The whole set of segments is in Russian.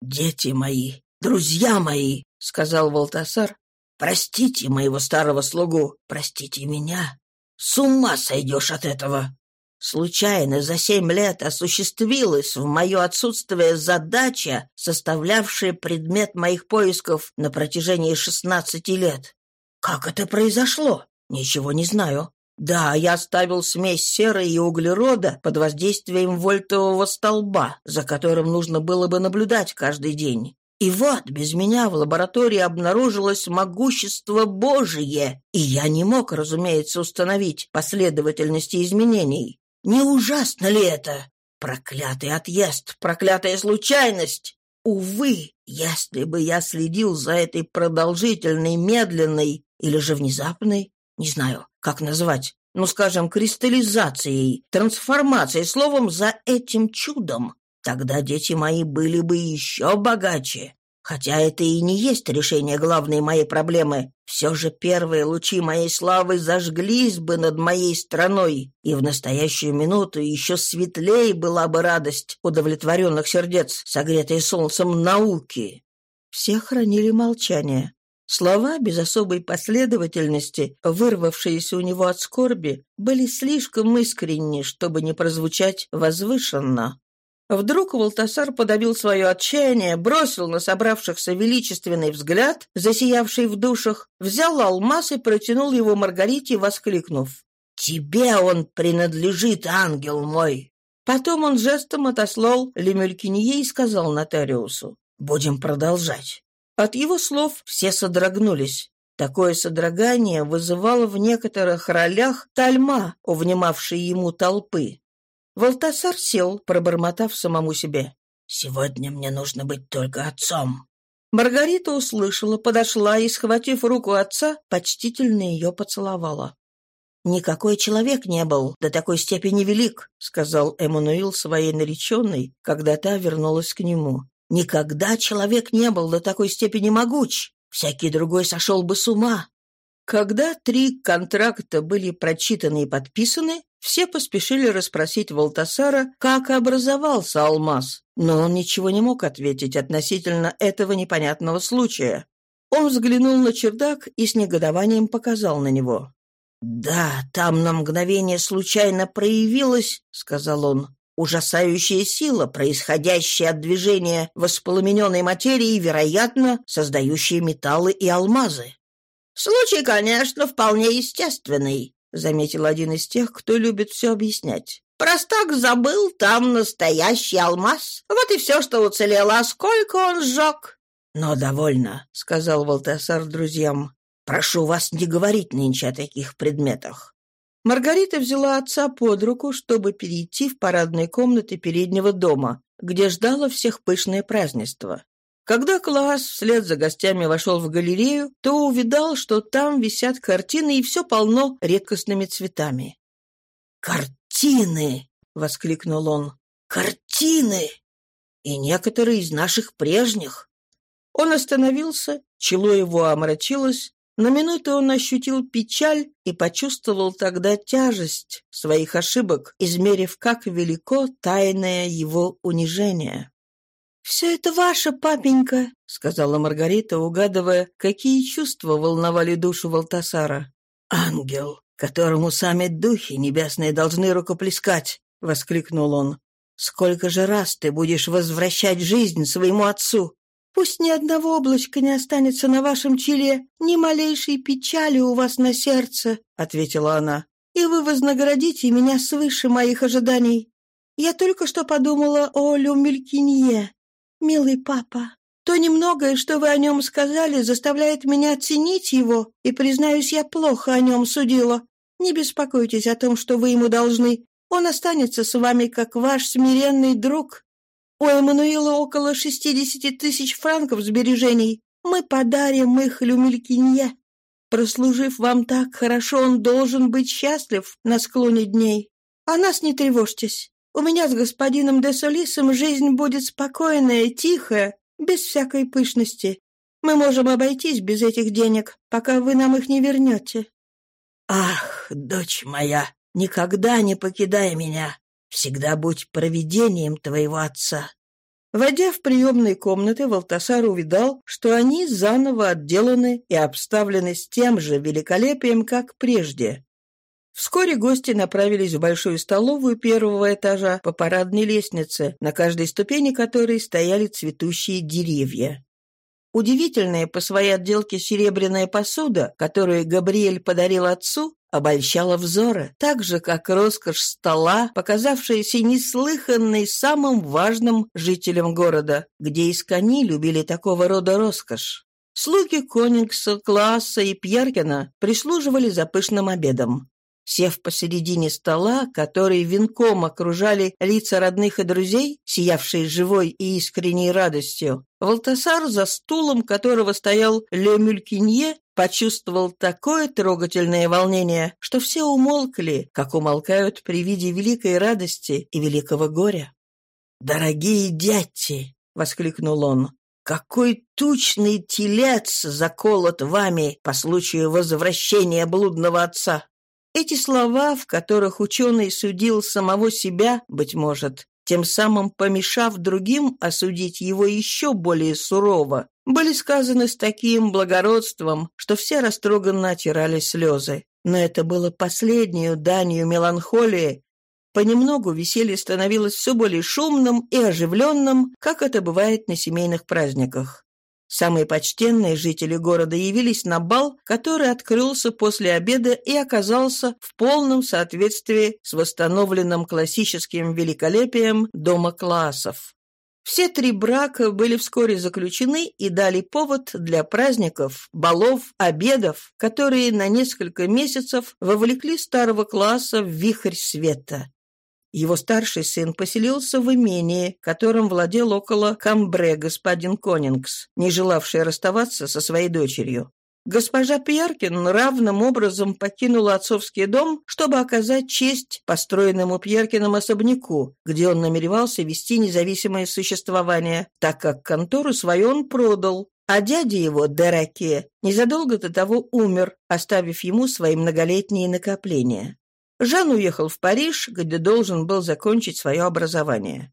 «Дети мои, друзья мои!» — сказал Волтасар. «Простите моего старого слугу, простите меня. С ума сойдешь от этого!» Случайно за семь лет осуществилась в мое отсутствие задача, составлявшая предмет моих поисков на протяжении шестнадцати лет. Как это произошло? Ничего не знаю. Да, я оставил смесь серы и углерода под воздействием вольтового столба, за которым нужно было бы наблюдать каждый день. И вот, без меня в лаборатории обнаружилось могущество Божие, и я не мог, разумеется, установить последовательности изменений. Не ужасно ли это? Проклятый отъезд, проклятая случайность! Увы, если бы я следил за этой продолжительной, медленной или же внезапной, не знаю, как назвать, ну, скажем, кристаллизацией, трансформацией, словом, за этим чудом. Тогда дети мои были бы еще богаче. Хотя это и не есть решение главной моей проблемы, все же первые лучи моей славы зажглись бы над моей страной, и в настоящую минуту еще светлее была бы радость удовлетворенных сердец, согретой солнцем науки. Все хранили молчание. Слова без особой последовательности, вырвавшиеся у него от скорби, были слишком искренни, чтобы не прозвучать возвышенно. Вдруг Валтасар подавил свое отчаяние, бросил на собравшихся величественный взгляд, засиявший в душах, взял алмаз и протянул его Маргарите, воскликнув. «Тебе он принадлежит, ангел мой!» Потом он жестом отослал Лемелькинье и сказал нотариусу. «Будем продолжать. От его слов все содрогнулись. Такое содрогание вызывало в некоторых ролях тальма, увнимавшей ему толпы. Валтасар сел, пробормотав самому себе. «Сегодня мне нужно быть только отцом». Маргарита услышала, подошла и, схватив руку отца, почтительно ее поцеловала. «Никакой человек не был до такой степени велик», — сказал Эммануил своей нареченной, когда та вернулась к нему. Никогда человек не был до такой степени могуч. Всякий другой сошел бы с ума. Когда три контракта были прочитаны и подписаны, все поспешили расспросить Валтасара, как образовался алмаз, но он ничего не мог ответить относительно этого непонятного случая. Он взглянул на чердак и с негодованием показал на него. «Да, там на мгновение случайно проявилось», — сказал он, Ужасающая сила, происходящая от движения воспламененной материи, вероятно, создающая металлы и алмазы. «Случай, конечно, вполне естественный», — заметил один из тех, кто любит все объяснять. «Простак забыл, там настоящий алмаз. Вот и все, что уцелело, а сколько он сжег». «Но довольно», — сказал Валтасар друзьям. «Прошу вас не говорить нынче о таких предметах. Маргарита взяла отца под руку, чтобы перейти в парадные комнаты переднего дома, где ждало всех пышное празднество. Когда Клаас вслед за гостями вошел в галерею, то увидал, что там висят картины и все полно редкостными цветами. «Картины!» — воскликнул он. «Картины! И некоторые из наших прежних!» Он остановился, чело его омрачилось, на минуту он ощутил печаль и почувствовал тогда тяжесть своих ошибок, измерив, как велико тайное его унижение. «Все это ваше, папенька», — сказала Маргарита, угадывая, какие чувства волновали душу Валтасара. «Ангел, которому сами духи небесные должны рукоплескать!» — воскликнул он. «Сколько же раз ты будешь возвращать жизнь своему отцу? Пусть ни одного облачка не останется на вашем челе, ни малейшей печали у вас на сердце», — ответила она. «И вы вознаградите меня свыше моих ожиданий. Я только что подумала о Люмелькинье. Милый папа, то немногое, что вы о нем сказали, заставляет меня ценить его, и, признаюсь, я плохо о нем судила. Не беспокойтесь о том, что вы ему должны. Он останется с вами как ваш смиренный друг, у Эммануила около шестидесяти тысяч франков сбережений. Мы подарим их Люмелькинье. Прослужив вам так хорошо, он должен быть счастлив на склоне дней. А нас не тревожьтесь. У меня с господином де Солисом жизнь будет спокойная, тихая, без всякой пышности. Мы можем обойтись без этих денег, пока вы нам их не вернете». «Ах, дочь моя, никогда не покидай меня. Всегда будь провидением твоего отца». Войдя в приемные комнаты, Валтасар увидал, что они заново отделаны и обставлены с тем же великолепием, как прежде. Вскоре гости направились в большую столовую первого этажа по парадной лестнице, на каждой ступени которой стояли цветущие деревья. Удивительная по своей отделке серебряная посуда, которую Габриэль подарил отцу, обольщала взора, так же, как роскошь стола, показавшаяся неслыханной самым важным жителям города, где из кони любили такого рода роскошь. Слуги Конингса, Класса и Пьеркина прислуживали за пышным обедом. Сев посередине стола, который венком окружали лица родных и друзей, сиявшие живой и искренней радостью, Валтасар, за стулом которого стоял Ле Мюлькинье, почувствовал такое трогательное волнение, что все умолкли, как умолкают при виде великой радости и великого горя. «Дорогие дети!» — воскликнул он. «Какой тучный телец заколот вами по случаю возвращения блудного отца!» Эти слова, в которых ученый судил самого себя, быть может, тем самым помешав другим осудить его еще более сурово, были сказаны с таким благородством, что все растроганно отирали слезы. Но это было последнюю данью меланхолии. Понемногу веселье становилось все более шумным и оживленным, как это бывает на семейных праздниках. Самые почтенные жители города явились на бал, который открылся после обеда и оказался в полном соответствии с восстановленным классическим великолепием дома классов. Все три брака были вскоре заключены и дали повод для праздников, балов, обедов, которые на несколько месяцев вовлекли старого класса в вихрь света. Его старший сын поселился в имении, которым владел около Камбре господин Конингс, не желавший расставаться со своей дочерью. Госпожа Пьеркин равным образом покинула отцовский дом, чтобы оказать честь построенному Пьеркиным особняку, где он намеревался вести независимое существование, так как контору свою он продал, а дядя его, Дераке, незадолго до того умер, оставив ему свои многолетние накопления. Жан уехал в Париж, где должен был закончить свое образование.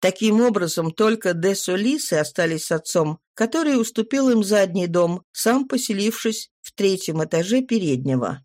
Таким образом, только де Солисы остались с отцом, который уступил им задний дом, сам поселившись в третьем этаже переднего.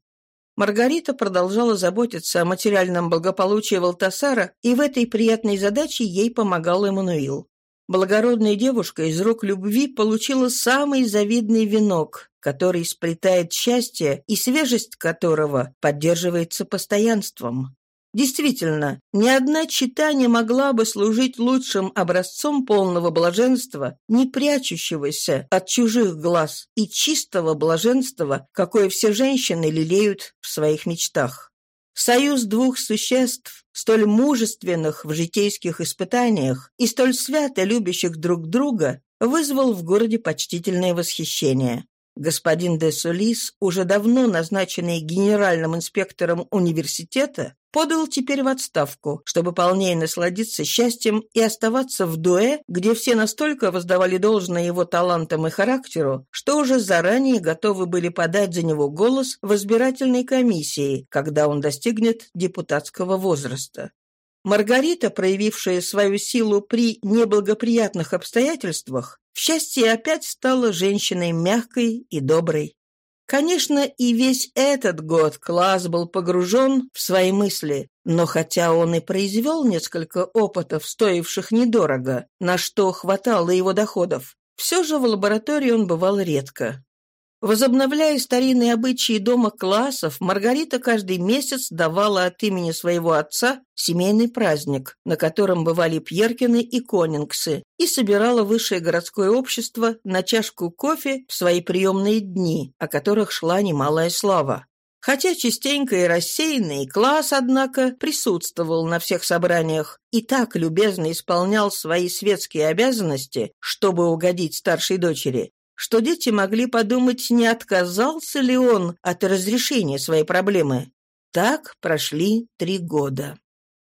Маргарита продолжала заботиться о материальном благополучии Валтасара, и в этой приятной задаче ей помогал Эммануил. Благородная девушка из рук любви получила самый завидный венок который сплетает счастье и свежесть которого поддерживается постоянством. Действительно, ни одна чита могла бы служить лучшим образцом полного блаженства, не прячущегося от чужих глаз и чистого блаженства, какое все женщины лелеют в своих мечтах. Союз двух существ, столь мужественных в житейских испытаниях и столь свято любящих друг друга, вызвал в городе почтительное восхищение. Господин де Солис, уже давно назначенный генеральным инспектором университета, подал теперь в отставку, чтобы полнее насладиться счастьем и оставаться в дуэ, где все настолько воздавали должное его талантам и характеру, что уже заранее готовы были подать за него голос в избирательной комиссии, когда он достигнет депутатского возраста. Маргарита, проявившая свою силу при неблагоприятных обстоятельствах, в счастье опять стала женщиной мягкой и доброй. Конечно, и весь этот год класс был погружен в свои мысли, но хотя он и произвел несколько опытов, стоивших недорого, на что хватало его доходов, все же в лаборатории он бывал редко. Возобновляя старинные обычаи дома классов, Маргарита каждый месяц давала от имени своего отца семейный праздник, на котором бывали Пьеркины и Конингсы, и собирала высшее городское общество на чашку кофе в свои приемные дни, о которых шла немалая слава. Хотя частенько и рассеянный класс, однако, присутствовал на всех собраниях и так любезно исполнял свои светские обязанности, чтобы угодить старшей дочери, что дети могли подумать, не отказался ли он от разрешения своей проблемы. Так прошли три года.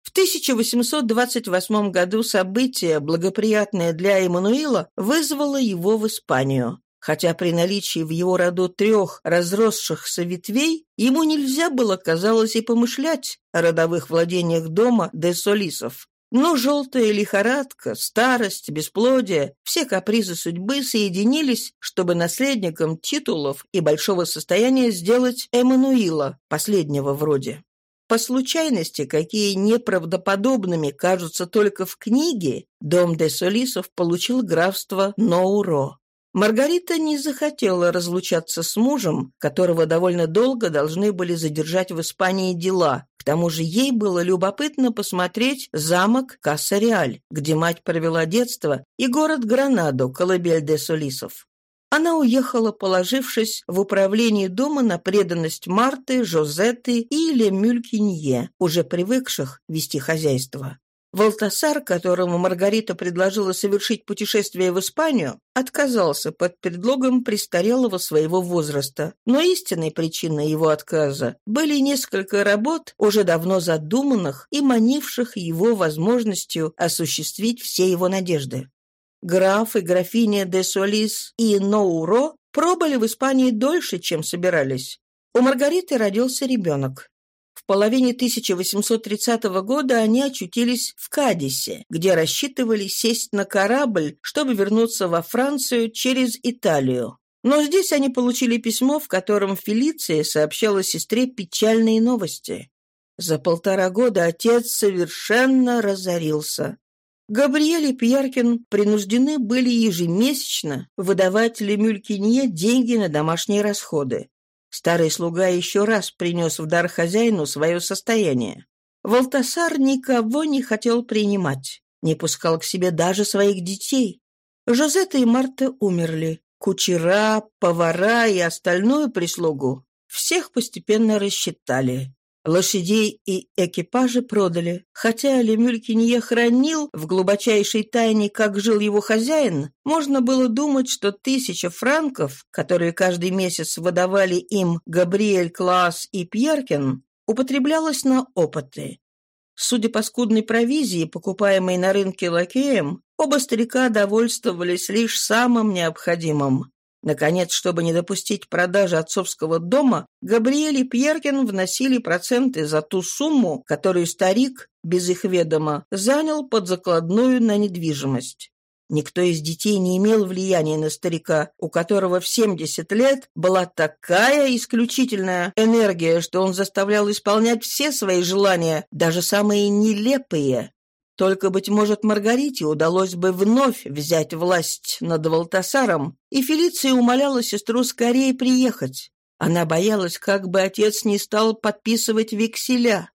В 1828 году событие, благоприятное для Эммануила, вызвало его в Испанию. Хотя при наличии в его роду трех разросшихся ветвей, ему нельзя было, казалось, и помышлять о родовых владениях дома де Солисов, ну, Но желтая лихорадка, старость, бесплодие, все капризы судьбы соединились, чтобы наследником титулов и большого состояния сделать Эммануила, последнего вроде. По случайности, какие неправдоподобными кажутся только в книге, дом де Солисов получил графство Ноуро. Маргарита не захотела разлучаться с мужем, которого довольно долго должны были задержать в Испании дела. К тому же ей было любопытно посмотреть замок Кассариаль, где мать провела детство, и город Гранадо, колыбель де Сулисов. Она уехала, положившись в управлении дома на преданность Марты, Жозетты и Лемюлькинье, уже привыкших вести хозяйство. Волтасар, которому Маргарита предложила совершить путешествие в Испанию, отказался под предлогом престарелого своего возраста. Но истинной причиной его отказа были несколько работ, уже давно задуманных и манивших его возможностью осуществить все его надежды. Граф и графиня де Солис и Ноуро пробыли в Испании дольше, чем собирались. У Маргариты родился ребенок половине 1830 года они очутились в Кадисе, где рассчитывали сесть на корабль, чтобы вернуться во Францию через Италию. Но здесь они получили письмо, в котором Фелиция сообщала сестре печальные новости. За полтора года отец совершенно разорился. Габриэль и Пьяркин принуждены были ежемесячно выдавать Лемюлькинье деньги на домашние расходы. Старый слуга еще раз принес в дар хозяину свое состояние. Волтасар никого не хотел принимать, не пускал к себе даже своих детей. Жозета и Марта умерли. Кучера, повара и остальную прислугу всех постепенно рассчитали. Лошадей и экипажи продали. Хотя Лемюлькин не хранил в глубочайшей тайне, как жил его хозяин, можно было думать, что тысяча франков, которые каждый месяц выдавали им Габриэль Класс и Пьеркин, употреблялась на опыты. Судя по скудной провизии, покупаемой на рынке лакеем, оба старика довольствовались лишь самым необходимым. Наконец, чтобы не допустить продажи отцовского дома, Габриэль и Пьеркин вносили проценты за ту сумму, которую старик, без их ведома, занял под закладную на недвижимость. Никто из детей не имел влияния на старика, у которого в 70 лет была такая исключительная энергия, что он заставлял исполнять все свои желания, даже самые нелепые. Только, быть может, Маргарите удалось бы вновь взять власть над Валтасаром, и Фелиция умоляла сестру скорее приехать. Она боялась, как бы отец не стал подписывать векселя.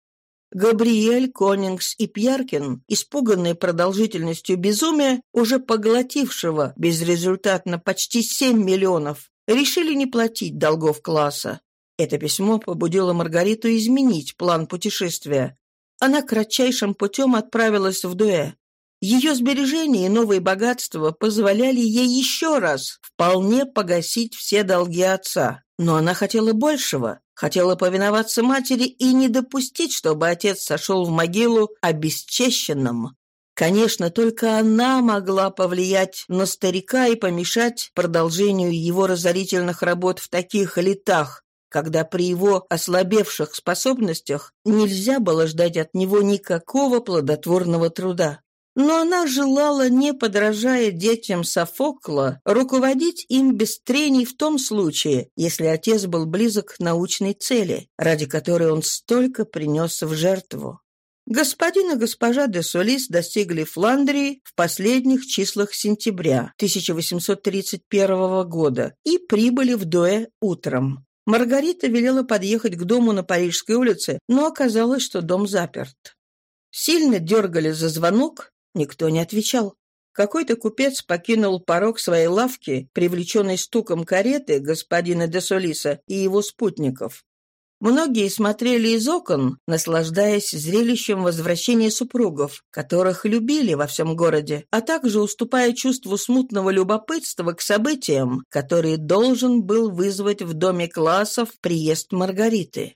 Габриэль, Конингс и Пьяркин, испуганные продолжительностью безумия, уже поглотившего безрезультатно почти 7 миллионов, решили не платить долгов класса. Это письмо побудило Маргариту изменить план путешествия. Она кратчайшим путем отправилась в Дуэ. Ее сбережения и новые богатства позволяли ей еще раз вполне погасить все долги отца. Но она хотела большего, хотела повиноваться матери и не допустить, чтобы отец сошел в могилу обесчещенным. Конечно, только она могла повлиять на старика и помешать продолжению его разорительных работ в таких летах, когда при его ослабевших способностях нельзя было ждать от него никакого плодотворного труда. Но она желала, не подражая детям Софокла, руководить им без трений в том случае, если отец был близок к научной цели, ради которой он столько принес в жертву. Господин и госпожа де Солис достигли Фландрии в последних числах сентября 1831 года и прибыли в Дуэ утром. Маргарита велела подъехать к дому на Парижской улице, но оказалось, что дом заперт. Сильно дергали за звонок, никто не отвечал. Какой-то купец покинул порог своей лавки, привлеченный стуком кареты господина де Солиса и его спутников. Многие смотрели из окон, наслаждаясь зрелищем возвращения супругов, которых любили во всем городе, а также уступая чувству смутного любопытства к событиям, которые должен был вызвать в доме классов приезд Маргариты.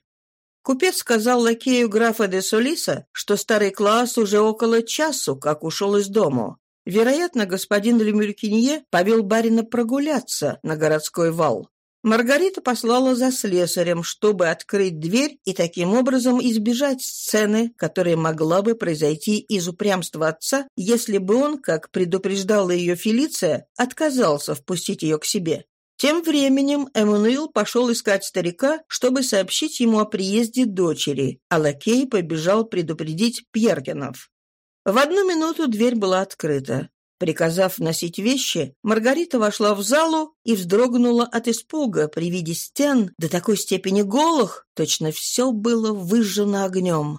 Купец сказал лакею графа де Солиса, что старый класс уже около часу, как ушел из дому. Вероятно, господин Лемюлькинье повел барина прогуляться на городской вал. Маргарита послала за слесарем, чтобы открыть дверь и таким образом избежать сцены, которая могла бы произойти из упрямства отца, если бы он, как предупреждала ее Фелиция, отказался впустить ее к себе. Тем временем Эммануил пошел искать старика, чтобы сообщить ему о приезде дочери, а лакей побежал предупредить Пьергенов. В одну минуту дверь была открыта. Приказав носить вещи, Маргарита вошла в залу и вздрогнула от испуга при виде стен до такой степени голых, точно все было выжжено огнем.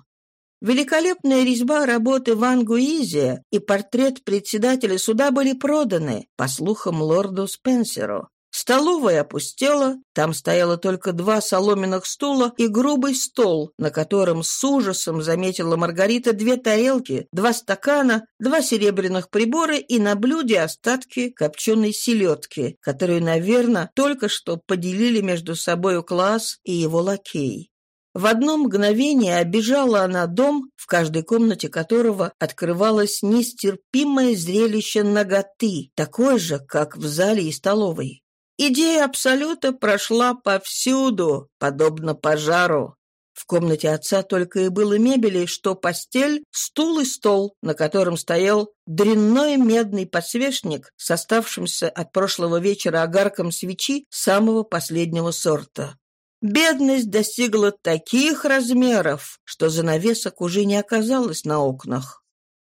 Великолепная резьба работы Ван Гуизе и портрет председателя суда были проданы, по слухам, лорду Спенсеру. Столовая опустела, там стояло только два соломенных стула и грубый стол, на котором с ужасом заметила Маргарита две тарелки, два стакана, два серебряных прибора и на блюде остатки копченой селедки, которую, наверное, только что поделили между собою класс и его лакей. В одно мгновение обижала она дом, в каждой комнате которого открывалось нестерпимое зрелище ноготы, такое же, как в зале и столовой. Идея Абсолюта прошла повсюду, подобно пожару. В комнате отца только и было мебели, что постель, стул и стол, на котором стоял дрянной медный подсвечник с оставшимся от прошлого вечера огарком свечи самого последнего сорта. Бедность достигла таких размеров, что занавесок уже не оказалось на окнах.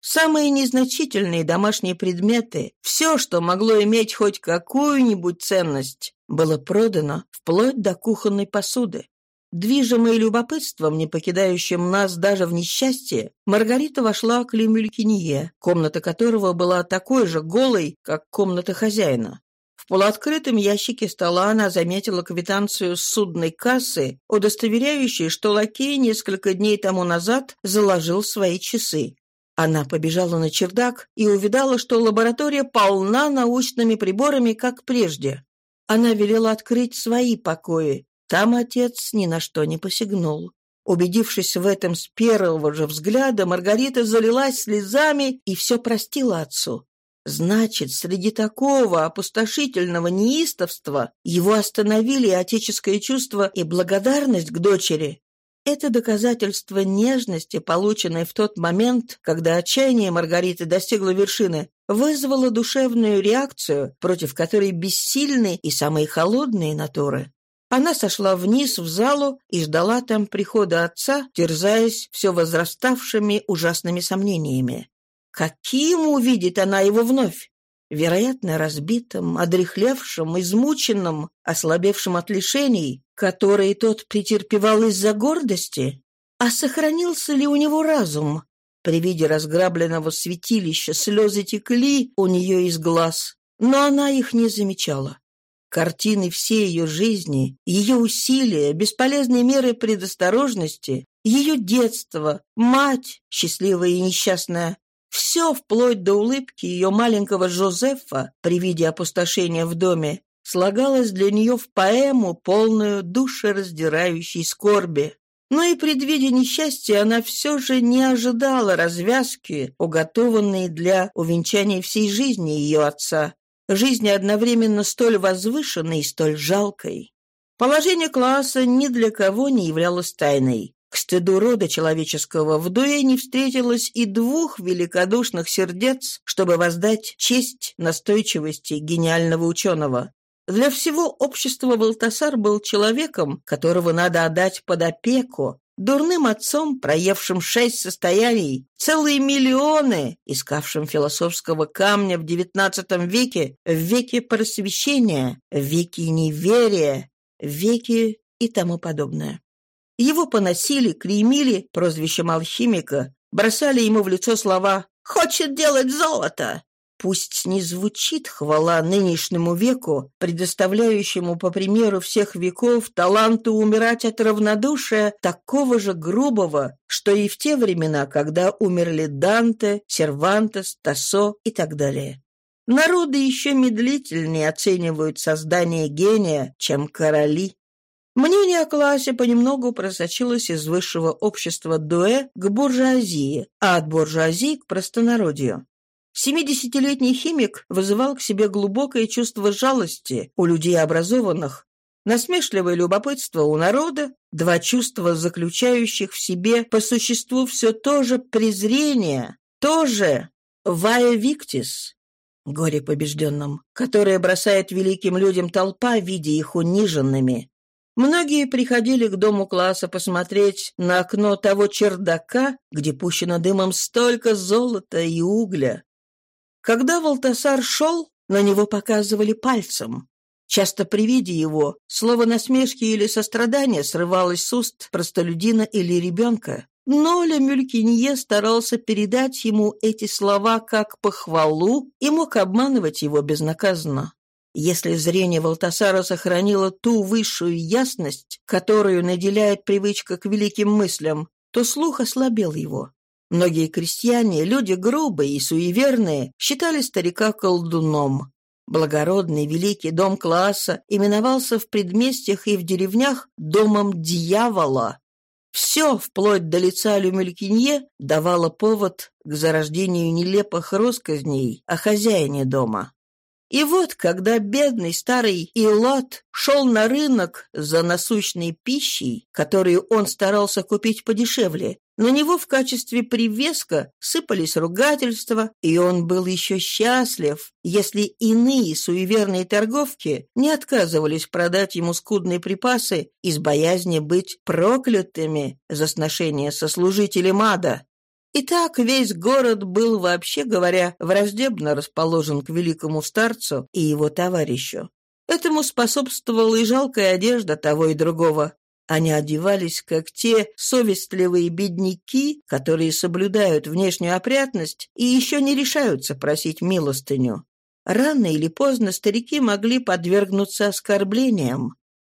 Самые незначительные домашние предметы, все, что могло иметь хоть какую-нибудь ценность, было продано вплоть до кухонной посуды. Движимой любопытством, не покидающим нас даже в несчастье, Маргарита вошла к Лемюлькинье, комната которого была такой же голой, как комната хозяина. В полуоткрытом ящике стола она заметила квитанцию судной кассы, удостоверяющей, что лакей несколько дней тому назад заложил свои часы. Она побежала на чердак и увидала, что лаборатория полна научными приборами, как прежде. Она велела открыть свои покои. Там отец ни на что не посягнул. Убедившись в этом с первого же взгляда, Маргарита залилась слезами и все простила отцу. Значит, среди такого опустошительного неистовства его остановили отеческое чувство и благодарность к дочери. Это доказательство нежности, полученное в тот момент, когда отчаяние Маргариты достигло вершины, вызвало душевную реакцию, против которой бессильны и самые холодные натуры. Она сошла вниз в залу и ждала там прихода отца, терзаясь все возраставшими ужасными сомнениями. Каким увидит она его вновь? вероятно, разбитым, одрехлевшим, измученным, ослабевшим от лишений, которые тот претерпевал из-за гордости? А сохранился ли у него разум? При виде разграбленного святилища слезы текли у нее из глаз, но она их не замечала. Картины всей ее жизни, ее усилия, бесполезные меры предосторожности, ее детство, мать, счастливая и несчастная, все вплоть до улыбки ее маленького Жозефа при виде опустошения в доме слагалось для нее в поэму, полную душераздирающей скорби. Но и предвидя несчастья она все же не ожидала развязки, уготованной для увенчания всей жизни ее отца, жизни одновременно столь возвышенной и столь жалкой. Положение класса ни для кого не являлось тайной к стыду рода человеческого, в вдове не встретилось и двух великодушных сердец, чтобы воздать честь настойчивости гениального ученого. Для всего общества Балтасар был человеком, которого надо отдать под опеку, дурным отцом, проевшим шесть состояний, целые миллионы, искавшим философского камня в XIX веке, в веке просвещения, в веке неверия, в веке и тому подобное. Его поносили, клеймили прозвищем алхимика, бросали ему в лицо слова «Хочет делать золото!» Пусть не звучит хвала нынешнему веку, предоставляющему, по примеру всех веков, таланту умирать от равнодушия, такого же грубого, что и в те времена, когда умерли Данте, Сервантес, Тассо и так далее. Народы еще медлительнее оценивают создание гения, чем короли. Мнение о классе понемногу просочилось из высшего общества Дуэ к буржуазии, а от буржуазии к простонародию. Семидесятилетний химик вызывал к себе глубокое чувство жалости у людей образованных, насмешливое любопытство у народа, два чувства, заключающих в себе по существу все то же презрение, тоже «Вая Виктис», горе побежденным, которое бросает великим людям толпа, видя их униженными, Многие приходили к дому класса посмотреть на окно того чердака, где пущено дымом столько золота и угля. Когда Волтасар шел, на него показывали пальцем. Часто при виде его слово насмешки или сострадания срывалось с уст простолюдина или ребенка. Но Ле Мюлькинье старался передать ему эти слова как похвалу и мог обманывать его безнаказанно если зрение Валтасара сохранило ту высшую ясность, которую наделяет привычка к великим мыслям, то слух ослабел его. Многие крестьяне, люди грубые и суеверные, считали старика колдуном. Благородный великий дом класса именовался в предместьях и в деревнях «домом дьявола». Все, вплоть до лица Люмелькинье, давало повод к зарождению нелепых россказней о хозяине дома. И вот, когда бедный старый Илот шел на рынок за насущной пищей, которую он старался купить подешевле, на него в качестве привеска сыпались ругательства, и он был еще счастлив, если иные суеверные торговки не отказывались продать ему скудные припасы из боязни быть проклятыми за сношение со служителем ада. Итак, весь город был, вообще говоря, враждебно расположен к великому старцу и его товарищу. Этому способствовала и жалкая одежда того и другого. Они одевались, как те совестливые бедняки, которые соблюдают внешнюю опрятность и еще не решаются просить милостыню. Рано или поздно старики могли подвергнуться оскорблениям,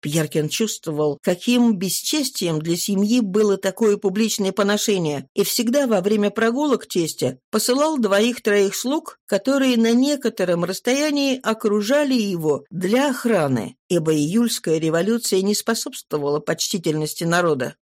Пьеркин чувствовал, каким бесчестием для семьи было такое публичное поношение, и всегда во время прогулок тестя посылал двоих-троих слуг, которые на некотором расстоянии окружали его для охраны, ибо июльская революция не способствовала почтительности народа.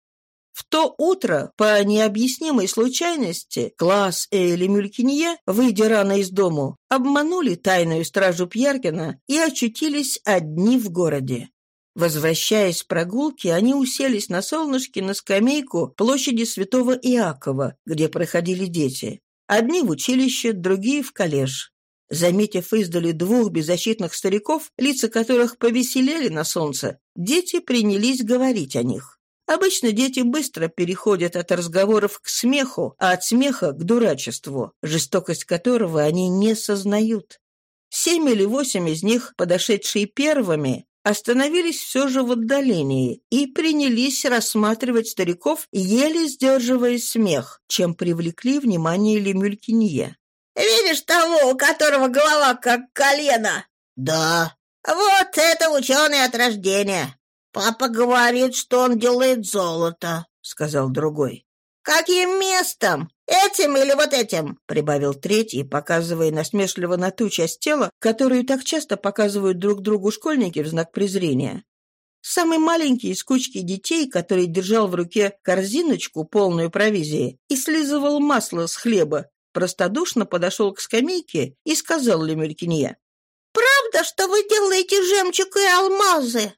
В то утро, по необъяснимой случайности, класс Эйли Мюлькинье, выйдя рано из дому, обманули тайную стражу Пьяркина и очутились одни в городе. Возвращаясь с прогулки, они уселись на солнышке на скамейку площади Святого Иакова, где проходили дети. Одни в училище, другие в коллеж. Заметив издали двух беззащитных стариков, лица которых повеселели на солнце, дети принялись говорить о них. Обычно дети быстро переходят от разговоров к смеху, а от смеха к дурачеству, жестокость которого они не сознают. Семь или восемь из них, подошедшие первыми, остановились все же в отдалении и принялись рассматривать стариков, еле сдерживая смех, чем привлекли внимание Лемюлькинье. «Видишь того, у которого голова как колено?» «Да». «Вот это ученый от рождения. Папа говорит, что он делает золото», — сказал другой. «Каким местом? «Этим или вот этим!» — прибавил третий, показывая насмешливо на ту часть тела, которую так часто показывают друг другу школьники в знак презрения. Самый маленький из кучки детей, который держал в руке корзиночку, полную провизии, и слизывал масло с хлеба, простодушно подошел к скамейке и сказал Лемелькинье. «Правда, что вы делаете жемчуг и алмазы?»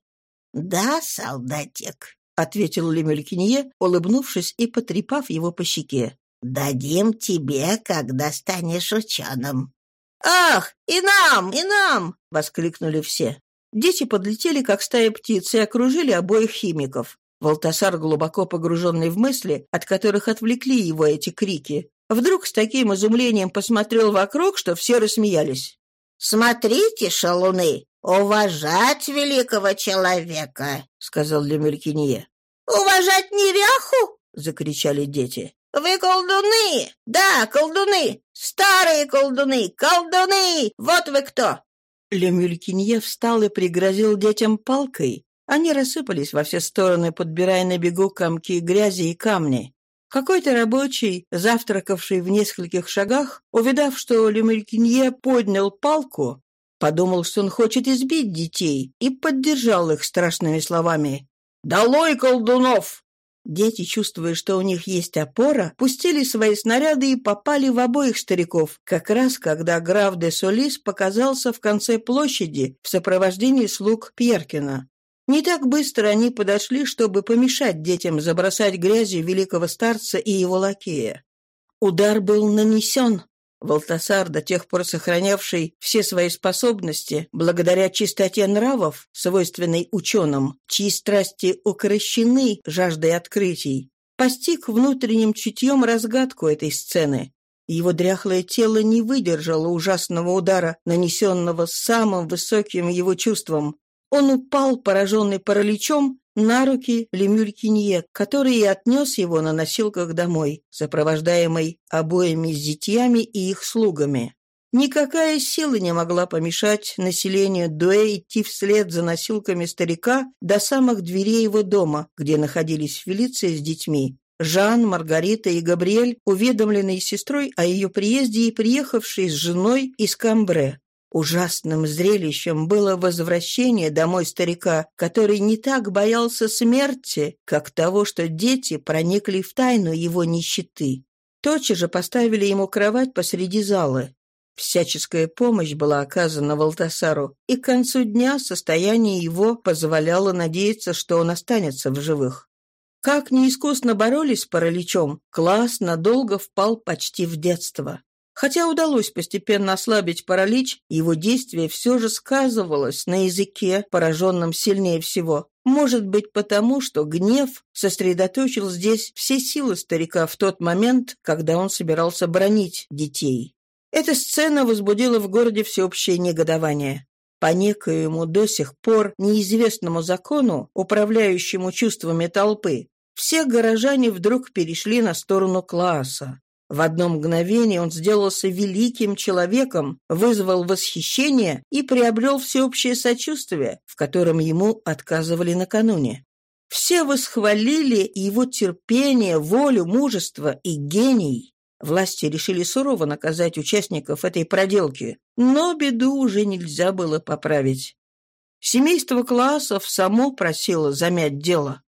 «Да, солдатик», — ответил Лемелькинье, улыбнувшись и потрепав его по щеке. Дадим тебе, когда станешь ученым». «Ах, и нам, и нам!» — воскликнули все. Дети подлетели, как стая птиц, и окружили обоих химиков. Волтасар, глубоко погруженный в мысли, от которых отвлекли его эти крики, вдруг с таким изумлением посмотрел вокруг, что все рассмеялись. «Смотрите, шалуны, уважать великого человека!» — сказал Люмелькинье. «Уважать неряху?» — закричали дети. Вы колдуны! Да, колдуны! Старые колдуны! Колдуны! Вот вы кто!» Лемюлькинье встал и пригрозил детям палкой. Они рассыпались во все стороны, подбирая на бегу комки грязи и камни. Какой-то рабочий, завтракавший в нескольких шагах, увидав, что Лемюлькинье поднял палку, подумал, что он хочет избить детей, и поддержал их страшными словами. «Долой колдунов! Дети, чувствуя, что у них есть опора, пустили свои снаряды и попали в обоих стариков, как раз когда граф де Солис показался в конце площади в сопровождении слуг Пьеркина. Не так быстро они подошли, чтобы помешать детям забросать грязью великого старца и его лакея. Удар был нанесен, Валтасар до тех пор сохранявший все свои способности, благодаря чистоте нравов, свойственной ученым, чьи страсти укращены жаждой открытий, постиг внутренним чутьем разгадку этой сцены. Его дряхлое тело не выдержало ужасного удара, нанесенного самым высоким его чувством, он упал, пораженный параличом, на руки лемюрькинье, который и отнес его на носилках домой, сопровождаемый обоими с зятьями и их слугами. Никакая сила не могла помешать населению Дуэ идти вслед за носилками старика до самых дверей его дома, где находились Фелиция с детьми. Жан, Маргарита и Габриэль, уведомленные сестрой о ее приезде и приехавшие с женой из Камбре, Ужасным зрелищем было возвращение домой старика, который не так боялся смерти, как того, что дети проникли в тайну его нищеты. Тотчас же поставили ему кровать посреди зала. Всяческая помощь была оказана Валтасару, и к концу дня состояние его позволяло надеяться, что он останется в живых. Как неискусно боролись с параличом, класс надолго впал почти в детство. Хотя удалось постепенно ослабить паралич, его действие все же сказывалось на языке, пораженном сильнее всего. Может быть, потому что гнев сосредоточил здесь все силы старика в тот момент, когда он собирался бронить детей. Эта сцена возбудила в городе всеобщее негодование. По некоему до сих пор неизвестному закону, управляющему чувствами толпы, все горожане вдруг перешли на сторону класса. В одно мгновение он сделался великим человеком, вызвал восхищение и приобрел всеобщее сочувствие, в котором ему отказывали накануне. Все восхвалили его терпение, волю, мужество и гений. Власти решили сурово наказать участников этой проделки, но беду уже нельзя было поправить. Семейство классов само просило замять дело.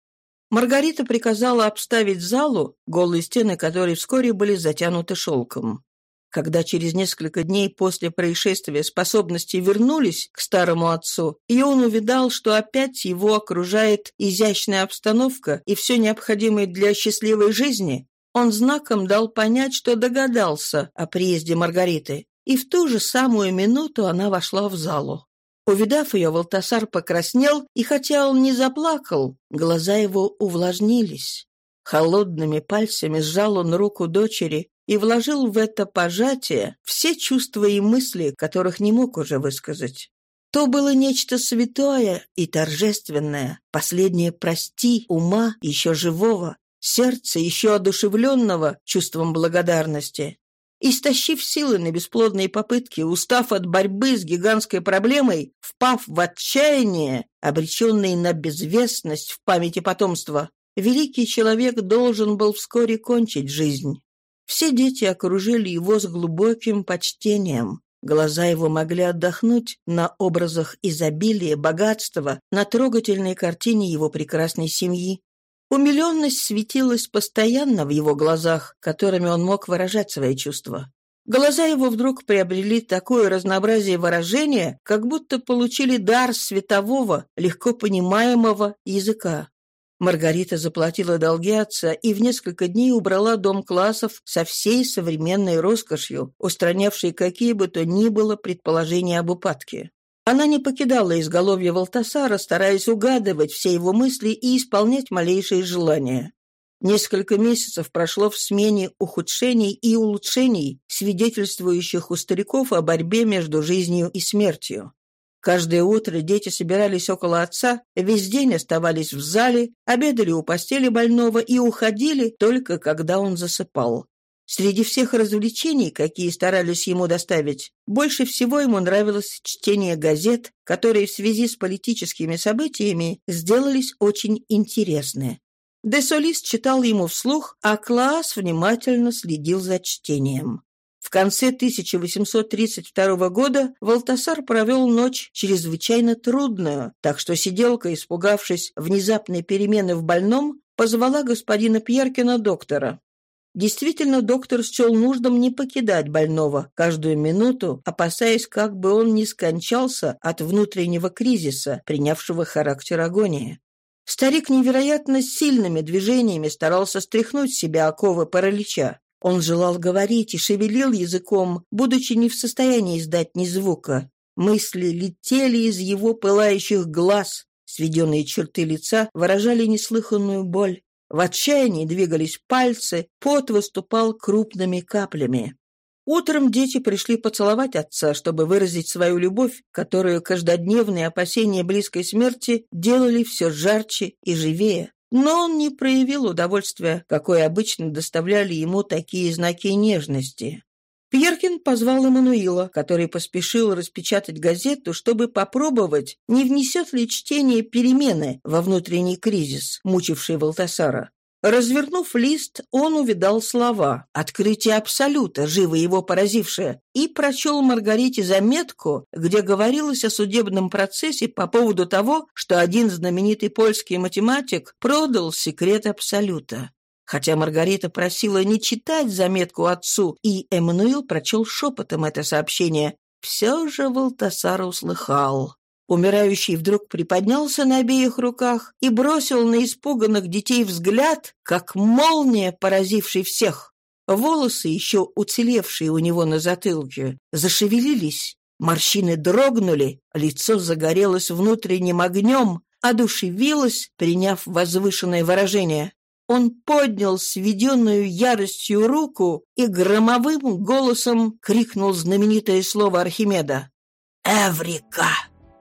Маргарита приказала обставить залу, голые стены которой вскоре были затянуты шелком. Когда через несколько дней после происшествия способности вернулись к старому отцу, и он увидал, что опять его окружает изящная обстановка и все необходимое для счастливой жизни, он знаком дал понять, что догадался о приезде Маргариты, и в ту же самую минуту она вошла в залу. Увидав ее, Валтасар покраснел и, хотя он не заплакал, глаза его увлажнились. Холодными пальцами сжал он руку дочери и вложил в это пожатие все чувства и мысли, которых не мог уже высказать. То было нечто святое и торжественное, последнее прости ума еще живого, сердца еще одушевленного чувством благодарности. Истощив силы на бесплодные попытки, устав от борьбы с гигантской проблемой, впав в отчаяние, обреченный на безвестность в памяти потомства, великий человек должен был вскоре кончить жизнь. Все дети окружили его с глубоким почтением. Глаза его могли отдохнуть на образах изобилия, богатства, на трогательной картине его прекрасной семьи, Умиленность светилась постоянно в его глазах, которыми он мог выражать свои чувства. Глаза его вдруг приобрели такое разнообразие выражения, как будто получили дар светового, легко понимаемого языка. Маргарита заплатила долги отца и в несколько дней убрала дом классов со всей современной роскошью, устранявшей какие бы то ни было предположения об упадке. Она не покидала изголовья Валтасара, стараясь угадывать все его мысли и исполнять малейшие желания. Несколько месяцев прошло в смене ухудшений и улучшений, свидетельствующих у стариков о борьбе между жизнью и смертью. Каждое утро дети собирались около отца, весь день оставались в зале, обедали у постели больного и уходили только когда он засыпал. Среди всех развлечений, какие старались ему доставить, больше всего ему нравилось чтение газет, которые в связи с политическими событиями сделались очень интересны. Де Солис читал ему вслух, а Клаас внимательно следил за чтением. В конце 1832 года Валтасар провел ночь чрезвычайно трудную, так что сиделка, испугавшись внезапной перемены в больном, позвала господина Пьеркина доктора. Действительно, доктор счел нуждом не покидать больного каждую минуту, опасаясь, как бы он не скончался от внутреннего кризиса, принявшего характер агонии. Старик невероятно сильными движениями старался стряхнуть с себя оковы паралича. Он желал говорить и шевелил языком, будучи не в состоянии издать ни звука. Мысли летели из его пылающих глаз, сведенные черты лица выражали неслыханную боль. В отчаянии двигались пальцы, пот выступал крупными каплями. Утром дети пришли поцеловать отца, чтобы выразить свою любовь, которую каждодневные опасения близкой смерти делали все жарче и живее. Но он не проявил удовольствия, какое обычно доставляли ему такие знаки нежности. Пьеркин позвал Эммануила, который поспешил распечатать газету, чтобы попробовать, не внесет ли чтение перемены во внутренний кризис, мучивший Валтасара. Развернув лист, он увидал слова «Открытие Абсолюта», живо его поразившее, и прочел Маргарите заметку, где говорилось о судебном процессе по поводу того, что один знаменитый польский математик продал секрет Абсолюта. Хотя Маргарита просила не читать заметку отцу, и Эммануил прочел шепотом это сообщение, все же Волтасар услыхал. Умирающий вдруг приподнялся на обеих руках и бросил на испуганных детей взгляд, как молния, поразивший всех. Волосы, еще уцелевшие у него на затылке, зашевелились, морщины дрогнули, лицо загорелось внутренним огнем, одушевилось, приняв возвышенное выражение. Он поднял сведенную яростью руку и громовым голосом крикнул знаменитое слово Архимеда. «Эврика!»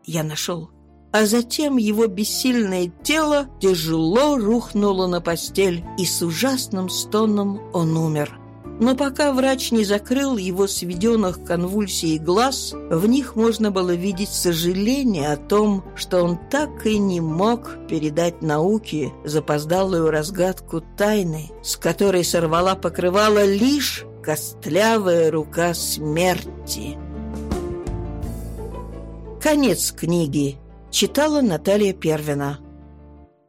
Я нашел. А затем его бессильное тело тяжело рухнуло на постель, и с ужасным стоном он умер. Но пока врач не закрыл его сведенных конвульсией глаз, в них можно было видеть сожаление о том, что он так и не мог передать науке запоздалую разгадку тайны, с которой сорвала покрывало лишь костлявая рука смерти. Конец книги. Читала Наталья Первина.